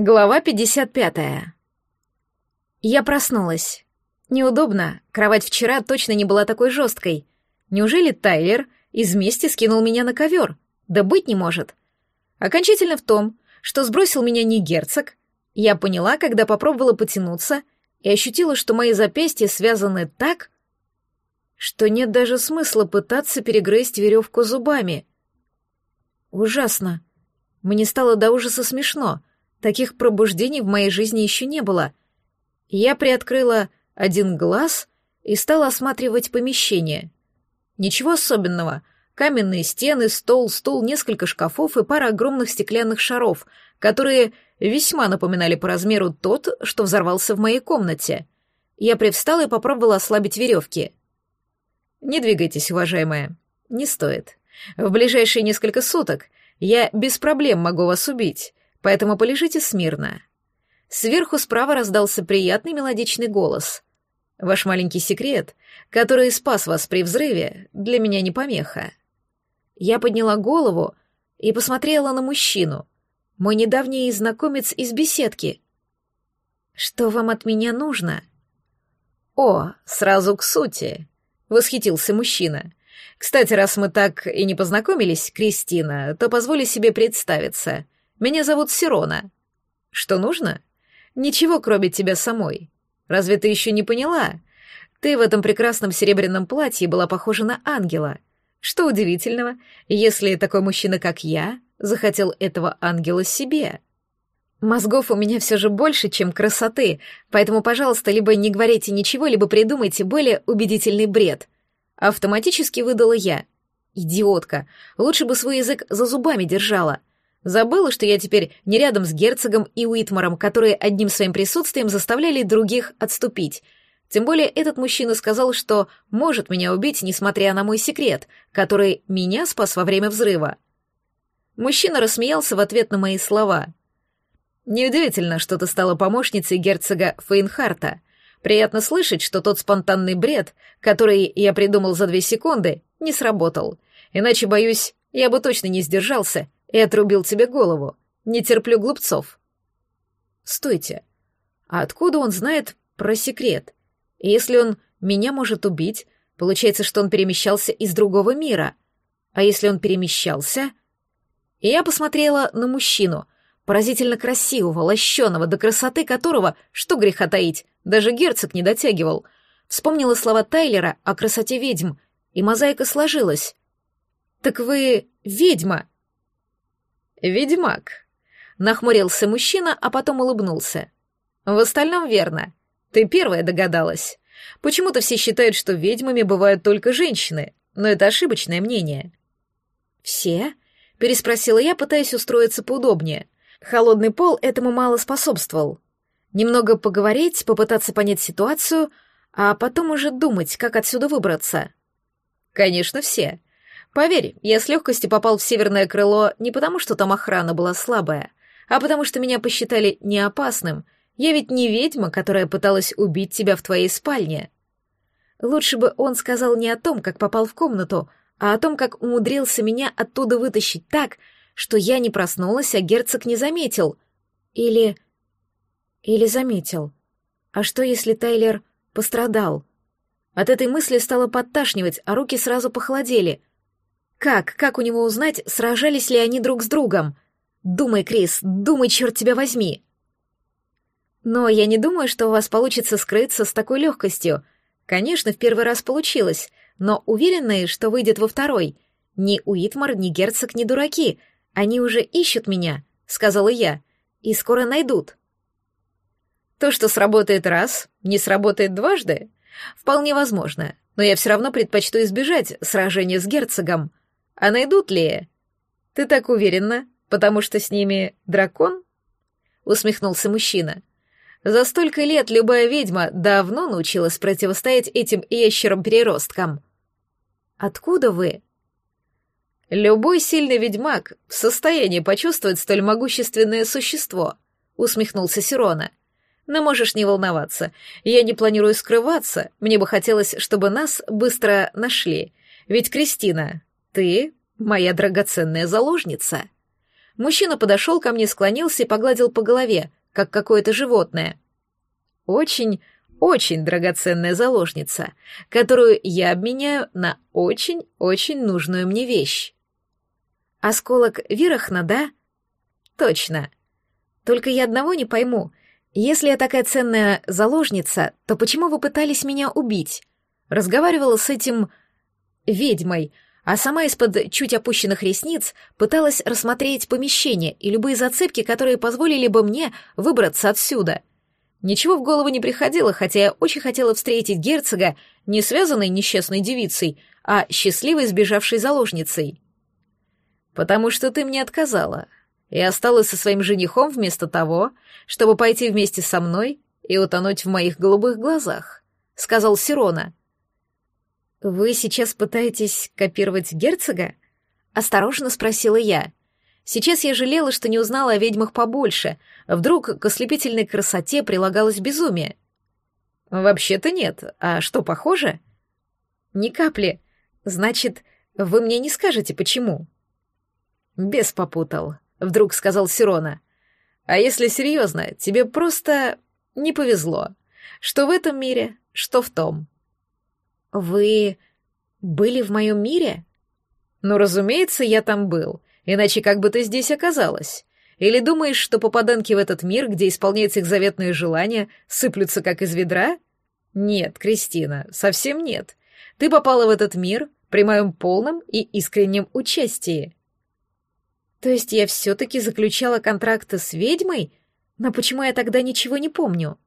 Глава 55. Я проснулась. Неудобно, кровать вчера точно не была такой жесткой. Неужели Тайлер из мести скинул меня на ковер? Да быть не может. Окончательно в том, что сбросил меня не герцог, я поняла, когда попробовала потянуться и ощутила, что мои запястья связаны так, что нет даже смысла пытаться перегрызть веревку зубами. Ужасно. Мне стало до ужаса смешно — Таких пробуждений в моей жизни еще не было. Я приоткрыла один глаз и стала осматривать помещение. Ничего особенного. Каменные стены, стол, стул, несколько шкафов и пара огромных стеклянных шаров, которые весьма напоминали по размеру тот, что взорвался в моей комнате. Я привстала и попробовала ослабить веревки. «Не двигайтесь, уважаемая. Не стоит. В ближайшие несколько суток я без проблем могу вас убить, поэтому полежите смирно». Сверху справа раздался приятный мелодичный голос. «Ваш маленький секрет, который спас вас при взрыве, для меня не помеха». Я подняла голову и посмотрела на мужчину, мой недавний знакомец из беседки. «Что вам от меня нужно?» «О, сразу к сути», — восхитился мужчина. «Кстати, раз мы так и не познакомились, Кристина, то позволю себе представиться. Меня зовут Сирона. Что нужно? Ничего, кроме тебя самой. Разве ты еще не поняла? Ты в этом прекрасном серебряном платье была похожа на ангела. Что удивительного, если такой мужчина, как я, захотел этого ангела себе? Мозгов у меня все же больше, чем красоты, поэтому, пожалуйста, либо не говорите ничего, либо придумайте более убедительный бред. Автоматически выдала я. Идиотка. Лучше бы свой язык за зубами держала. Забыла, что я теперь не рядом с герцогом и Уитмаром, которые одним своим присутствием заставляли других отступить. Тем более этот мужчина сказал, что может меня убить, несмотря на мой секрет, который меня спас во время взрыва. Мужчина рассмеялся в ответ на мои слова. «Неудивительно, что ты стала помощницей герцога Фейнхарта. Приятно слышать, что тот спонтанный бред, который я придумал за две секунды, не сработал. Иначе, боюсь, я бы точно не сдержался и отрубил тебе голову. Не терплю глупцов. Стойте. А откуда он знает про секрет? Если он меня может убить, получается, что он перемещался из другого мира. А если он перемещался... И я посмотрела на мужчину, поразительно красивого, лощеного, до красоты которого, что греха таить, даже герцог не дотягивал. Вспомнила слова Тайлера о красоте ведьм, и мозаика сложилась. «Так вы ведьма!» «Ведьмак», — нахмурился мужчина, а потом улыбнулся. «В остальном верно. Ты первая догадалась. Почему-то все считают, что ведьмами бывают только женщины, но это ошибочное мнение». «Все?» — переспросила я, пытаясь устроиться поудобнее. Холодный пол этому мало способствовал. Немного поговорить, попытаться понять ситуацию, а потом уже думать, как отсюда выбраться. «Конечно, все. Поверь, я с легкостью попал в северное крыло не потому, что там охрана была слабая, а потому что меня посчитали неопасным. Я ведь не ведьма, которая пыталась убить тебя в твоей спальне. Лучше бы он сказал не о том, как попал в комнату, а о том, как умудрился меня оттуда вытащить так, что я не проснулась, а герцог не заметил. Или... Или заметил. А что, если Тайлер пострадал? От этой мысли стало подташнивать, а руки сразу похолодели — как, как у него узнать, сражались ли они друг с другом? Думай, Крис, думай, черт тебя возьми. Но я не думаю, что у вас получится скрыться с такой легкостью. Конечно, в первый раз получилось, но уверенные, что выйдет во второй. Ни Уитмар, ни герцог, ни дураки. Они уже ищут меня, сказала я, и скоро найдут. То, что сработает раз, не сработает дважды, вполне возможно, но я все равно предпочту избежать сражения с герцогом. А найдут ли? Ты так уверена, потому что с ними дракон? Усмехнулся мужчина. За столько лет любая ведьма давно научилась противостоять этим ящерам-переросткам. Откуда вы? Любой сильный ведьмак в состоянии почувствовать столь могущественное существо, усмехнулся Сирона. Но можешь не волноваться. Я не планирую скрываться. Мне бы хотелось, чтобы нас быстро нашли. Ведь Кристина, ты моя драгоценная заложница. Мужчина подошел ко мне, склонился и погладил по голове, как какое-то животное. Очень, очень драгоценная заложница, которую я обменяю на очень-очень нужную мне вещь. Осколок Вирахна, да? Точно. Только я одного не пойму. Если я такая ценная заложница, то почему вы пытались меня убить? Разговаривала с этим ведьмой, а сама из-под чуть опущенных ресниц пыталась рассмотреть помещение и любые зацепки, которые позволили бы мне выбраться отсюда. Ничего в голову не приходило, хотя я очень хотела встретить герцога не связанной несчастной девицей, а счастливой сбежавшей заложницей. «Потому что ты мне отказала», и осталась со своим женихом вместо того, чтобы пойти вместе со мной и утонуть в моих голубых глазах», — сказал Сирона. «Вы сейчас пытаетесь копировать герцога?» — осторожно спросила я. Сейчас я жалела, что не узнала о ведьмах побольше. Вдруг к ослепительной красоте прилагалось безумие. «Вообще-то нет. А что, похоже?» «Ни капли. Значит, вы мне не скажете, почему?» «Бес попутал», — вдруг сказал Сирона. «А если серьезно, тебе просто не повезло. Что в этом мире, что в том». «Вы были в моем мире?» «Ну, разумеется, я там был. Иначе как бы ты здесь оказалась? Или думаешь, что попаданки в этот мир, где исполняются их заветные желания, сыплются как из ведра? Нет, Кристина, совсем нет. Ты попала в этот мир при моем полном и искреннем участии. То есть я все-таки заключала контракты с ведьмой? Но почему я тогда ничего не помню?